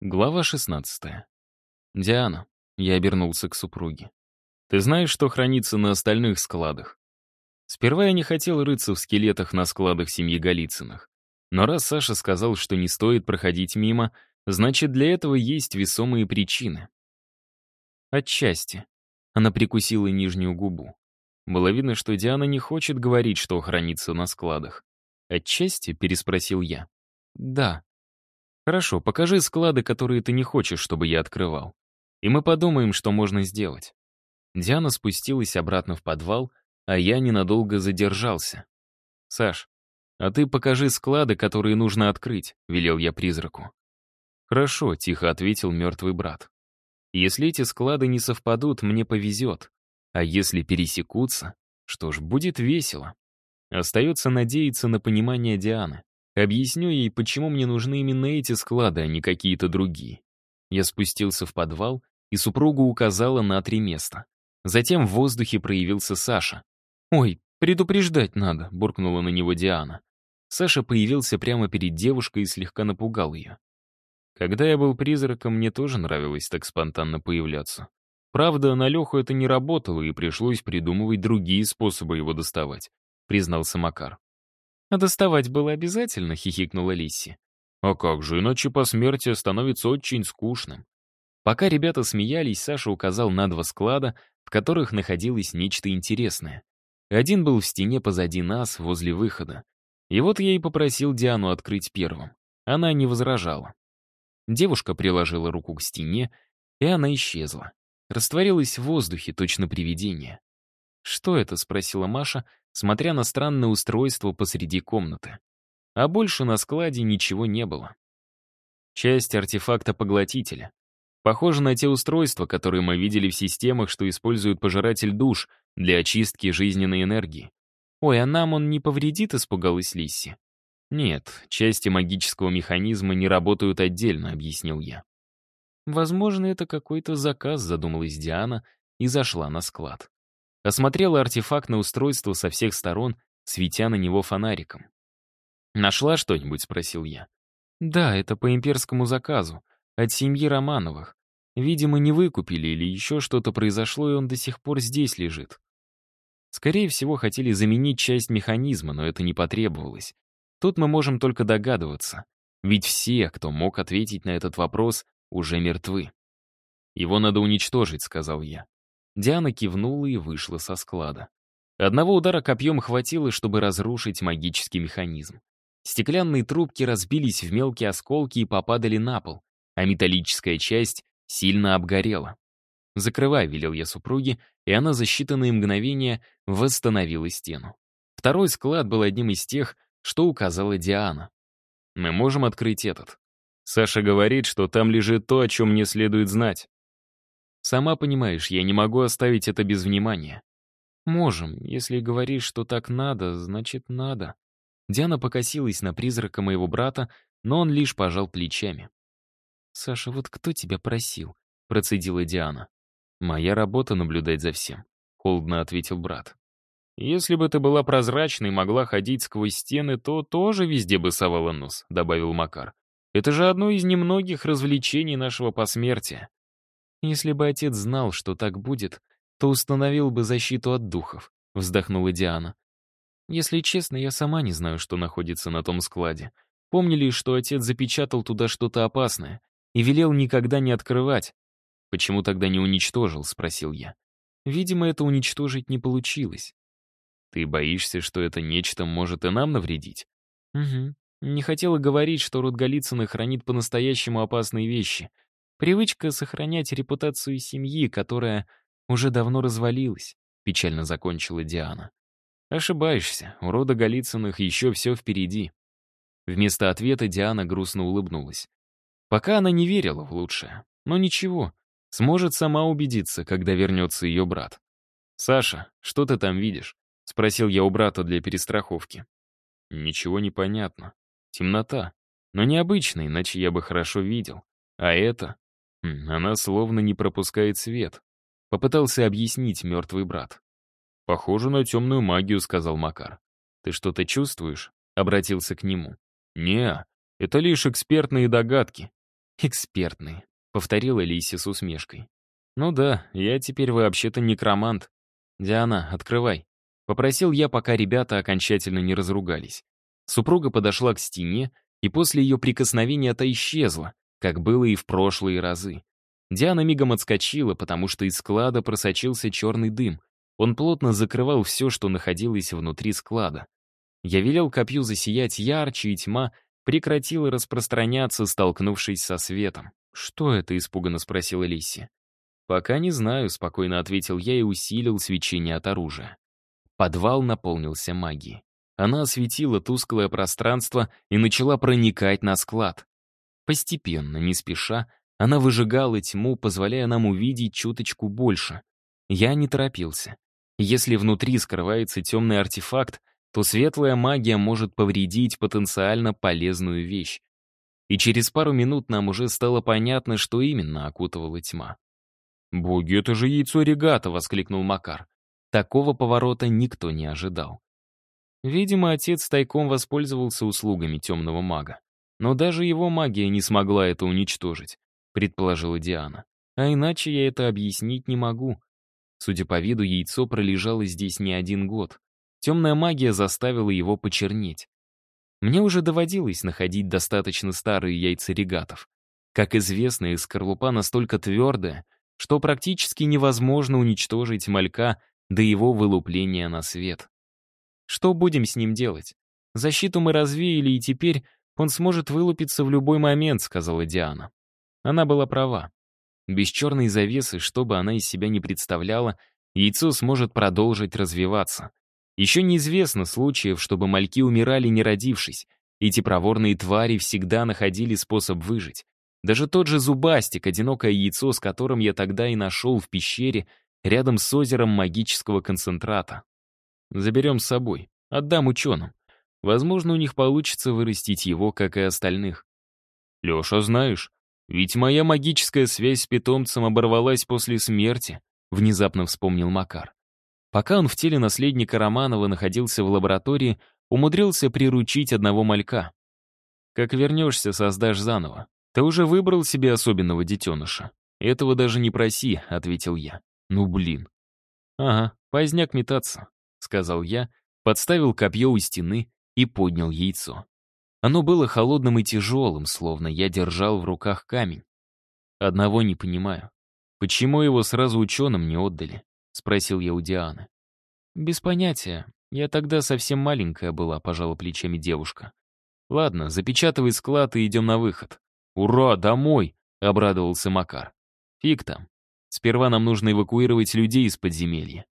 Глава 16. «Диана», — я обернулся к супруге. «Ты знаешь, что хранится на остальных складах?» Сперва я не хотел рыться в скелетах на складах семьи Голицыных. Но раз Саша сказал, что не стоит проходить мимо, значит, для этого есть весомые причины. Отчасти. Она прикусила нижнюю губу. Было видно, что Диана не хочет говорить, что хранится на складах. «Отчасти?» — переспросил я. «Да», Хорошо, покажи склады, которые ты не хочешь, чтобы я открывал. И мы подумаем, что можно сделать. Диана спустилась обратно в подвал, а я ненадолго задержался. «Саш, а ты покажи склады, которые нужно открыть», — велел я призраку. «Хорошо», — тихо ответил мертвый брат. «Если эти склады не совпадут, мне повезет. А если пересекутся, что ж, будет весело. Остается надеяться на понимание Дианы. Объясню ей, почему мне нужны именно эти склады, а не какие-то другие. Я спустился в подвал, и супругу указала на три места. Затем в воздухе проявился Саша. «Ой, предупреждать надо», — буркнула на него Диана. Саша появился прямо перед девушкой и слегка напугал ее. Когда я был призраком, мне тоже нравилось так спонтанно появляться. Правда, на Леху это не работало, и пришлось придумывать другие способы его доставать, признался Макар. «А доставать было обязательно?» — хихикнула Лисси. «А как же, иначе по смерти становится очень скучным». Пока ребята смеялись, Саша указал на два склада, в которых находилось нечто интересное. Один был в стене позади нас, возле выхода. И вот я и попросил Диану открыть первым. Она не возражала. Девушка приложила руку к стене, и она исчезла. Растворилась в воздухе, точно привидение. «Что это?» — спросила Маша, смотря на странное устройство посреди комнаты. А больше на складе ничего не было. Часть артефакта поглотителя. Похоже на те устройства, которые мы видели в системах, что используют пожиратель душ для очистки жизненной энергии. «Ой, а нам он не повредит?» — испугалась Лисси. «Нет, части магического механизма не работают отдельно», — объяснил я. «Возможно, это какой-то заказ», — задумалась Диана и зашла на склад. Осмотрела артефактное устройство со всех сторон, светя на него фонариком. «Нашла что-нибудь?» — спросил я. «Да, это по имперскому заказу, от семьи Романовых. Видимо, не выкупили или еще что-то произошло, и он до сих пор здесь лежит. Скорее всего, хотели заменить часть механизма, но это не потребовалось. Тут мы можем только догадываться. Ведь все, кто мог ответить на этот вопрос, уже мертвы. «Его надо уничтожить», — сказал я. Диана кивнула и вышла со склада. Одного удара копьем хватило, чтобы разрушить магический механизм. Стеклянные трубки разбились в мелкие осколки и попадали на пол, а металлическая часть сильно обгорела. «Закрывай», — велел я супруге, и она за считанные мгновения восстановила стену. Второй склад был одним из тех, что указала Диана. «Мы можем открыть этот. Саша говорит, что там лежит то, о чем мне следует знать. Сама понимаешь, я не могу оставить это без внимания. Можем. Если говоришь, что так надо, значит надо. Диана покосилась на призрака моего брата, но он лишь пожал плечами. «Саша, вот кто тебя просил?» — процедила Диана. «Моя работа — наблюдать за всем», — холодно ответил брат. «Если бы ты была прозрачной и могла ходить сквозь стены, то тоже везде бы совала нос», — добавил Макар. «Это же одно из немногих развлечений нашего посмертия. «Если бы отец знал, что так будет, то установил бы защиту от духов», — вздохнула Диана. «Если честно, я сама не знаю, что находится на том складе. Помню лишь, что отец запечатал туда что-то опасное и велел никогда не открывать. «Почему тогда не уничтожил?» — спросил я. «Видимо, это уничтожить не получилось». «Ты боишься, что это нечто может и нам навредить?» «Угу. Не хотела говорить, что род Голицына хранит по-настоящему опасные вещи — Привычка сохранять репутацию семьи, которая уже давно развалилась, печально закончила Диана. Ошибаешься, у рода Голицыных еще все впереди. Вместо ответа Диана грустно улыбнулась. Пока она не верила в лучшее, но ничего, сможет сама убедиться, когда вернется ее брат. «Саша, что ты там видишь?» — спросил я у брата для перестраховки. «Ничего не понятно. Темнота. Но необычная, иначе я бы хорошо видел. А это она словно не пропускает свет. Попытался объяснить мертвый брат. «Похоже на темную магию», — сказал Макар. «Ты что-то чувствуешь?» — обратился к нему. не это лишь экспертные догадки. «Экспертные», — повторила Лиси с усмешкой. «Ну да, я теперь вообще-то некромант. Диана, открывай». Попросил я, пока ребята окончательно не разругались. Супруга подошла к стене, и после ее прикосновения та исчезла, как было и в прошлые разы. Диана мигом отскочила, потому что из склада просочился черный дым. Он плотно закрывал все, что находилось внутри склада. Я велел копью засиять ярче, и тьма прекратила распространяться, столкнувшись со светом. «Что это?» — испуганно спросила Лисси. «Пока не знаю», — спокойно ответил я и усилил свечение от оружия. Подвал наполнился магией. Она осветила тусклое пространство и начала проникать на склад. Постепенно, не спеша, она выжигала тьму, позволяя нам увидеть чуточку больше. Я не торопился. Если внутри скрывается темный артефакт, то светлая магия может повредить потенциально полезную вещь. И через пару минут нам уже стало понятно, что именно окутывала тьма. «Боги, это же яйцо регата!» — воскликнул Макар. Такого поворота никто не ожидал. Видимо, отец тайком воспользовался услугами темного мага. Но даже его магия не смогла это уничтожить, предположила Диана. А иначе я это объяснить не могу. Судя по виду, яйцо пролежало здесь не один год. Темная магия заставила его почернеть. Мне уже доводилось находить достаточно старые яйца регатов. Как известно, их скорлупа настолько твердая, что практически невозможно уничтожить малька до его вылупления на свет. Что будем с ним делать? Защиту мы развеяли, и теперь он сможет вылупиться в любой момент, сказала Диана. Она была права. Без черной завесы, что бы она из себя не представляла, яйцо сможет продолжить развиваться. Еще неизвестно случаев, чтобы мальки умирали, не родившись. Эти проворные твари всегда находили способ выжить. Даже тот же зубастик, одинокое яйцо, с которым я тогда и нашел в пещере, рядом с озером магического концентрата. Заберем с собой, отдам ученым. Возможно, у них получится вырастить его, как и остальных. Леша, знаешь, ведь моя магическая связь с питомцем оборвалась после смерти, внезапно вспомнил Макар. Пока он в теле наследника Романова находился в лаборатории, умудрился приручить одного малька. Как вернешься, создашь заново. Ты уже выбрал себе особенного детеныша. Этого даже не проси, ответил я. Ну блин. Ага, поздняк метаться, сказал я, подставил копье у стены и поднял яйцо. Оно было холодным и тяжелым, словно я держал в руках камень. Одного не понимаю. Почему его сразу ученым не отдали? Спросил я у Дианы. Без понятия. Я тогда совсем маленькая была, пожала плечами девушка. Ладно, запечатывай склад и идем на выход. Ура, домой! Обрадовался Макар. Фиг там. Сперва нам нужно эвакуировать людей из подземелья.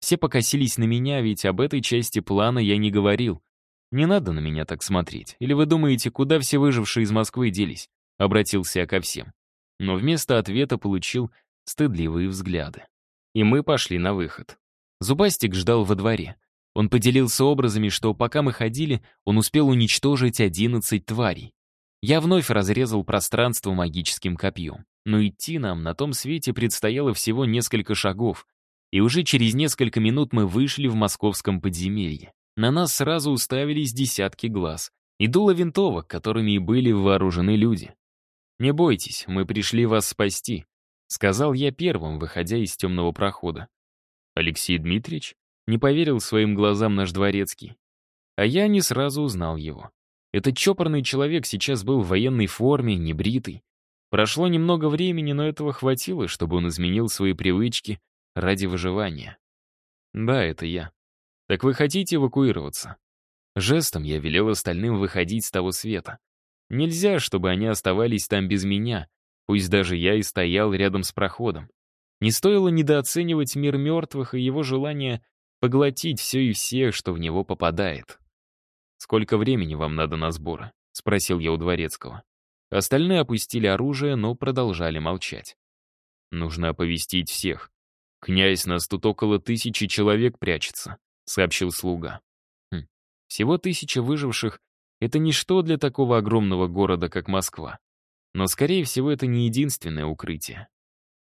Все покосились на меня, ведь об этой части плана я не говорил. Не надо на меня так смотреть. Или вы думаете, куда все выжившие из Москвы делись? Обратился я ко всем. Но вместо ответа получил стыдливые взгляды. И мы пошли на выход. Зубастик ждал во дворе. Он поделился образами, что пока мы ходили, он успел уничтожить 11 тварей. Я вновь разрезал пространство магическим копьем. Но идти нам на том свете предстояло всего несколько шагов, и уже через несколько минут мы вышли в московском подземелье. На нас сразу уставились десятки глаз, и дуло винтовок, которыми и были вооружены люди. «Не бойтесь, мы пришли вас спасти», — сказал я первым, выходя из темного прохода. Алексей Дмитриевич не поверил своим глазам наш дворецкий. А я не сразу узнал его. Этот чопорный человек сейчас был в военной форме, небритый. Прошло немного времени, но этого хватило, чтобы он изменил свои привычки ради выживания. Да, это я. Так вы хотите эвакуироваться? Жестом я велел остальным выходить с того света. Нельзя, чтобы они оставались там без меня, пусть даже я и стоял рядом с проходом. Не стоило недооценивать мир мертвых и его желание поглотить все и всех, что в него попадает. «Сколько времени вам надо на сборы?» — спросил я у Дворецкого. Остальные опустили оружие, но продолжали молчать. «Нужно оповестить всех. «Князь, нас тут около тысячи человек прячется», — сообщил слуга. Хм. Всего тысяча выживших — это ничто для такого огромного города, как Москва. Но, скорее всего, это не единственное укрытие.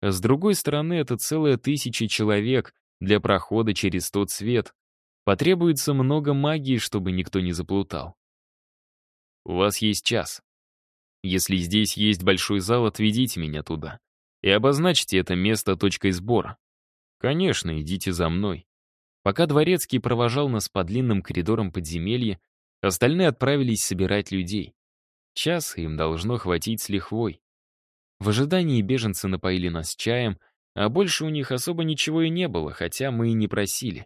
С другой стороны, это целая тысяча человек для прохода через тот свет. Потребуется много магии, чтобы никто не заплутал. У вас есть час. Если здесь есть большой зал, отведите меня туда. И обозначьте это место точкой сбора. Конечно, идите за мной. Пока Дворецкий провожал нас по длинным коридорам подземелья, остальные отправились собирать людей. Час им должно хватить с лихвой. В ожидании беженцы напоили нас чаем, а больше у них особо ничего и не было, хотя мы и не просили.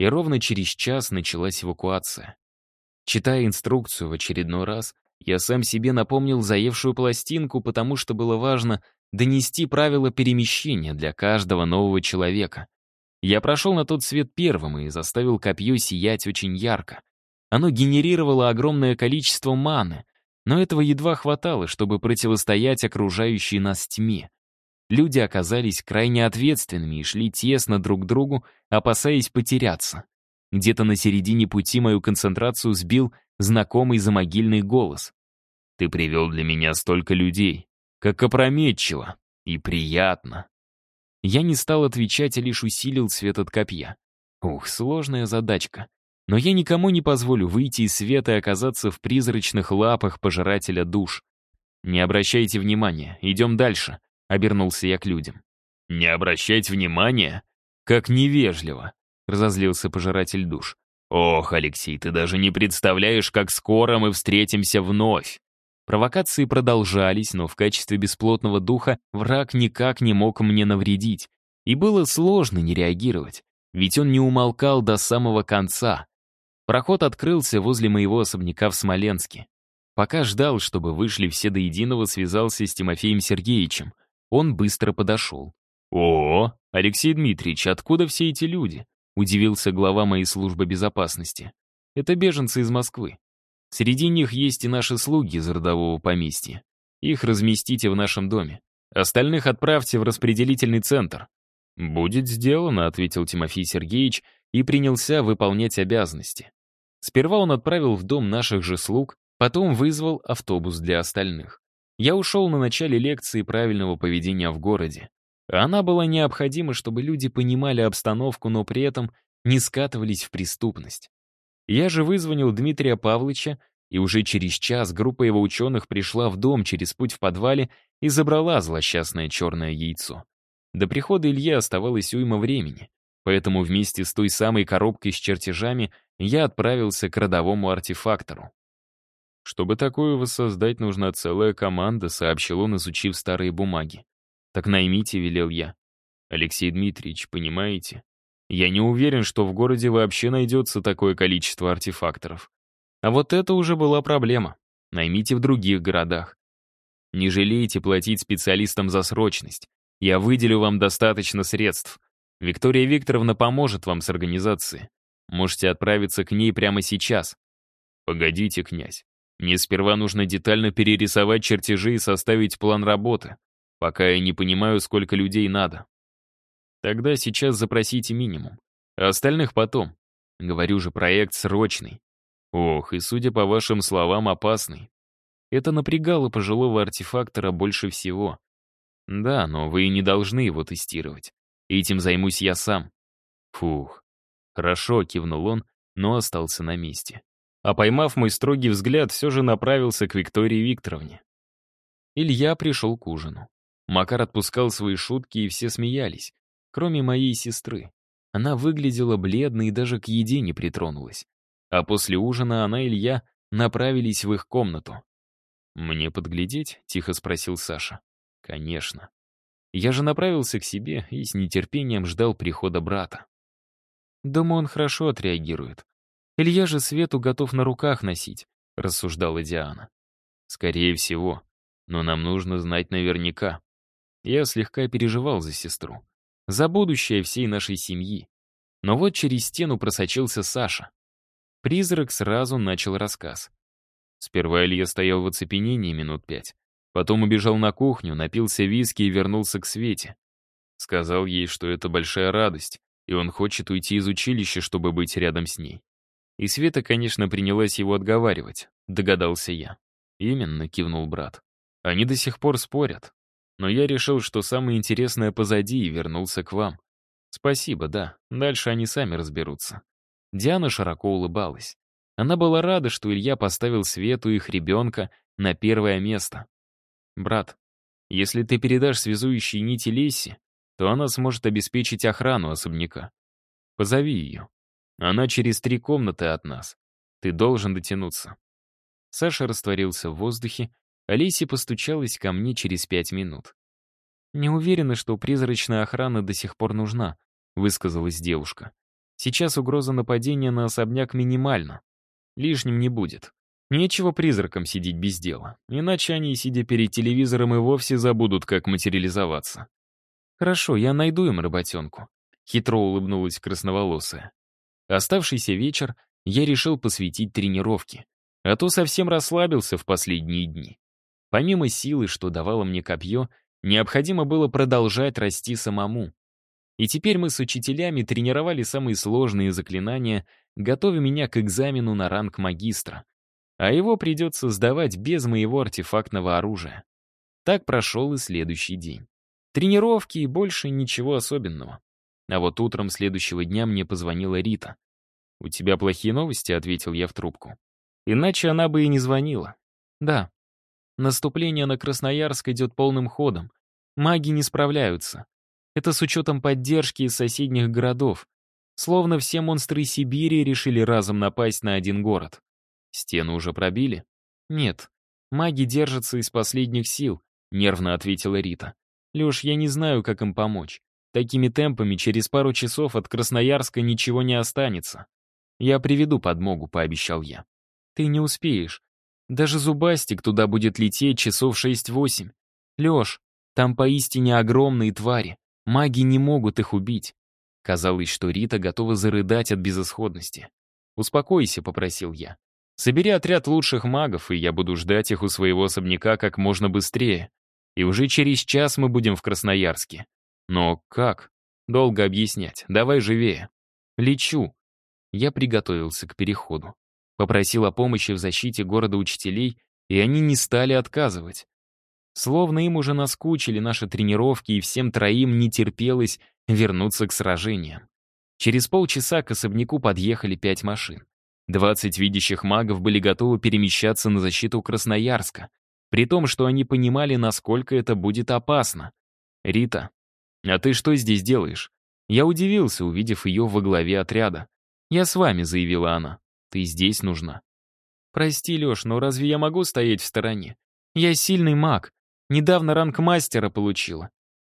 И ровно через час началась эвакуация. Читая инструкцию в очередной раз, я сам себе напомнил заевшую пластинку, потому что было важно донести правила перемещения для каждого нового человека. Я прошел на тот свет первым и заставил копье сиять очень ярко. Оно генерировало огромное количество маны, но этого едва хватало, чтобы противостоять окружающей нас тьме. Люди оказались крайне ответственными и шли тесно друг к другу, опасаясь потеряться. Где-то на середине пути мою концентрацию сбил знакомый замогильный голос. «Ты привел для меня столько людей, как опрометчиво и приятно». Я не стал отвечать, а лишь усилил свет от копья. Ух, сложная задачка. Но я никому не позволю выйти из света и оказаться в призрачных лапах пожирателя душ. «Не обращайте внимания, идем дальше», — обернулся я к людям. «Не обращать внимания? Как невежливо», — разозлился пожиратель душ. «Ох, Алексей, ты даже не представляешь, как скоро мы встретимся вновь!» Провокации продолжались, но в качестве бесплотного духа враг никак не мог мне навредить. И было сложно не реагировать, ведь он не умолкал до самого конца. Проход открылся возле моего особняка в Смоленске. Пока ждал, чтобы вышли все до единого, связался с Тимофеем Сергеевичем. Он быстро подошел. «О, Алексей Дмитриевич, откуда все эти люди?» Удивился глава моей службы безопасности. «Это беженцы из Москвы. Среди них есть и наши слуги из родового поместья. Их разместите в нашем доме. Остальных отправьте в распределительный центр». «Будет сделано», — ответил Тимофей Сергеевич и принялся выполнять обязанности. Сперва он отправил в дом наших же слуг, потом вызвал автобус для остальных. Я ушел на начале лекции правильного поведения в городе. Она была необходима, чтобы люди понимали обстановку, но при этом не скатывались в преступность. Я же вызвонил Дмитрия Павловича, и уже через час группа его ученых пришла в дом через путь в подвале и забрала злосчастное черное яйцо. До прихода Ильи оставалось уйма времени, поэтому вместе с той самой коробкой с чертежами я отправился к родовому артефактору. «Чтобы такое воссоздать, нужна целая команда», — сообщил он, изучив старые бумаги. «Так наймите», — велел я. «Алексей Дмитриевич, понимаете? Я не уверен, что в городе вообще найдется такое количество артефакторов. А вот это уже была проблема. Наймите в других городах. Не жалейте платить специалистам за срочность. Я выделю вам достаточно средств. Виктория Викторовна поможет вам с организацией. Можете отправиться к ней прямо сейчас. Погодите, князь. Мне сперва нужно детально перерисовать чертежи и составить план работы, пока я не понимаю, сколько людей надо. Тогда сейчас запросите минимум, а остальных потом. Говорю же, проект срочный. Ох, и судя по вашим словам, опасный. Это напрягало пожилого артефактора больше всего. Да, но вы не должны его тестировать. Этим займусь я сам. Фух. Хорошо, кивнул он, но остался на месте. А поймав мой строгий взгляд, все же направился к Виктории Викторовне. Илья пришел к ужину. Макар отпускал свои шутки, и все смеялись, кроме моей сестры. Она выглядела бледной и даже к еде не притронулась. А после ужина она и Илья направились в их комнату. «Мне подглядеть?» — тихо спросил Саша. «Конечно». Я же направился к себе и с нетерпением ждал прихода брата. Думаю, он хорошо отреагирует. Илья же Свету готов на руках носить, рассуждала Диана. Скорее всего. Но нам нужно знать наверняка. Я слегка переживал за сестру. За будущее всей нашей семьи. Но вот через стену просочился Саша. Призрак сразу начал рассказ. Сперва Илья стоял в оцепенении минут пять. Потом убежал на кухню, напился виски и вернулся к Свете. Сказал ей, что это большая радость, и он хочет уйти из училища, чтобы быть рядом с ней. И Света, конечно, принялась его отговаривать, догадался я. Именно, кивнул брат. Они до сих пор спорят. Но я решил, что самое интересное позади и вернулся к вам. Спасибо, да. Дальше они сами разберутся. Диана широко улыбалась. Она была рада, что Илья поставил Свету их ребенка на первое место. «Брат, если ты передашь связующие нити Лесси, то она сможет обеспечить охрану особняка. Позови ее. Она через три комнаты от нас. Ты должен дотянуться». Саша растворился в воздухе, Лесси постучалась ко мне через пять минут. «Не уверена, что призрачная охрана до сих пор нужна», — высказалась девушка. «Сейчас угроза нападения на особняк минимальна. Лишним не будет. Нечего призракам сидеть без дела, иначе они, сидя перед телевизором, и вовсе забудут, как материализоваться». «Хорошо, я найду им работенку», — хитро улыбнулась красноволосая. Оставшийся вечер я решил посвятить тренировке, а то совсем расслабился в последние дни. Помимо силы, что давало мне копье, необходимо было продолжать расти самому. И теперь мы с учителями тренировали самые сложные заклинания, готовя меня к экзамену на ранг магистра. А его придется сдавать без моего артефактного оружия. Так прошел и следующий день. Тренировки и больше ничего особенного. А вот утром следующего дня мне позвонила Рита. «У тебя плохие новости?» — ответил я в трубку. Иначе она бы и не звонила. «Да, Наступление на Красноярск идет полным ходом. Маги не справляются. Это с учетом поддержки из соседних городов. Словно все монстры Сибири решили разом напасть на один город. Стену уже пробили? Нет. Маги держатся из последних сил, нервно ответила Рита. Леш, я не знаю, как им помочь. Такими темпами через пару часов от Красноярска ничего не останется. Я приведу подмогу, пообещал я. Ты не успеешь. Даже зубастик туда будет лететь часов 6-8. Лёш, там поистине огромные твари. Маги не могут их убить. Казалось, что Рита готова зарыдать от безысходности. «Успокойся», — попросил я. «Собери отряд лучших магов, и я буду ждать их у своего особняка как можно быстрее. И уже через час мы будем в Красноярске. Но как? Долго объяснять. Давай живее. Лечу». Я приготовился к переходу. Попросил о помощи в защите города учителей, и они не стали отказывать. Словно им уже наскучили наши тренировки, и всем троим не терпелось вернуться к сражениям. Через полчаса к особняку подъехали пять машин. Двадцать видящих магов были готовы перемещаться на защиту Красноярска, при том, что они понимали, насколько это будет опасно. «Рита, а ты что здесь делаешь?» Я удивился, увидев ее во главе отряда. «Я с вами», — заявила она. Ты здесь нужна. Прости, Леш, но разве я могу стоять в стороне? Я сильный маг. Недавно ранг мастера получила.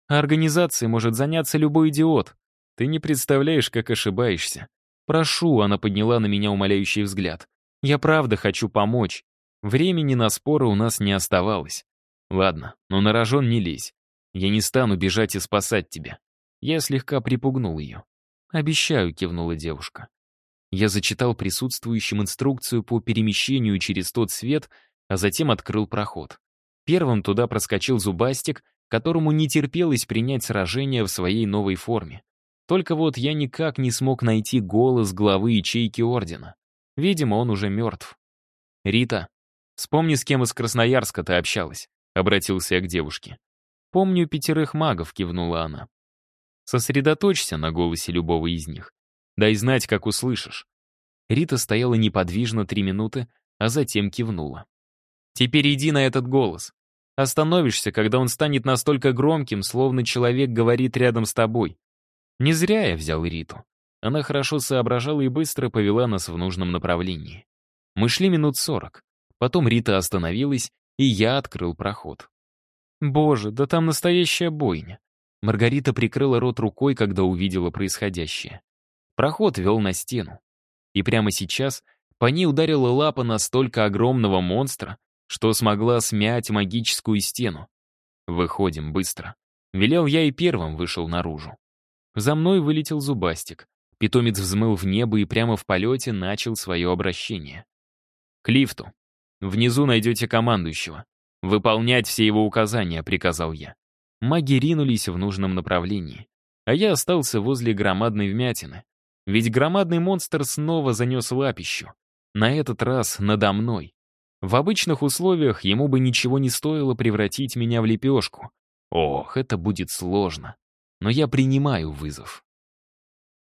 А организацией может заняться любой идиот. Ты не представляешь, как ошибаешься. Прошу, она подняла на меня умоляющий взгляд. Я правда хочу помочь. Времени на споры у нас не оставалось. Ладно, но на рожон не лезь. Я не стану бежать и спасать тебя. Я слегка припугнул ее. «Обещаю», — кивнула девушка. Я зачитал присутствующим инструкцию по перемещению через тот свет, а затем открыл проход. Первым туда проскочил зубастик, которому не терпелось принять сражение в своей новой форме. Только вот я никак не смог найти голос главы ячейки Ордена. Видимо, он уже мертв. «Рита, вспомни, с кем из Красноярска ты общалась», — обратился я к девушке. «Помню пятерых магов», — кивнула она. Сосредоточься на голосе любого из них. Дай знать, как услышишь». Рита стояла неподвижно три минуты, а затем кивнула. «Теперь иди на этот голос. Остановишься, когда он станет настолько громким, словно человек говорит рядом с тобой. Не зря я взял Риту. Она хорошо соображала и быстро повела нас в нужном направлении. Мы шли минут сорок. Потом Рита остановилась, и я открыл проход. «Боже, да там настоящая бойня!» Маргарита прикрыла рот рукой, когда увидела происходящее. Проход вел на стену. И прямо сейчас по ней ударила лапа настолько огромного монстра, что смогла смять магическую стену. «Выходим быстро». Велел я и первым вышел наружу. За мной вылетел зубастик. Питомец взмыл в небо и прямо в полете начал свое обращение. «К лифту. Внизу найдете командующего. Выполнять все его указания», — приказал я. Маги ринулись в нужном направлении. А я остался возле громадной вмятины, ведь громадный монстр снова занес лапищу. На этот раз надо мной. В обычных условиях ему бы ничего не стоило превратить меня в лепешку. Ох, это будет сложно. Но я принимаю вызов.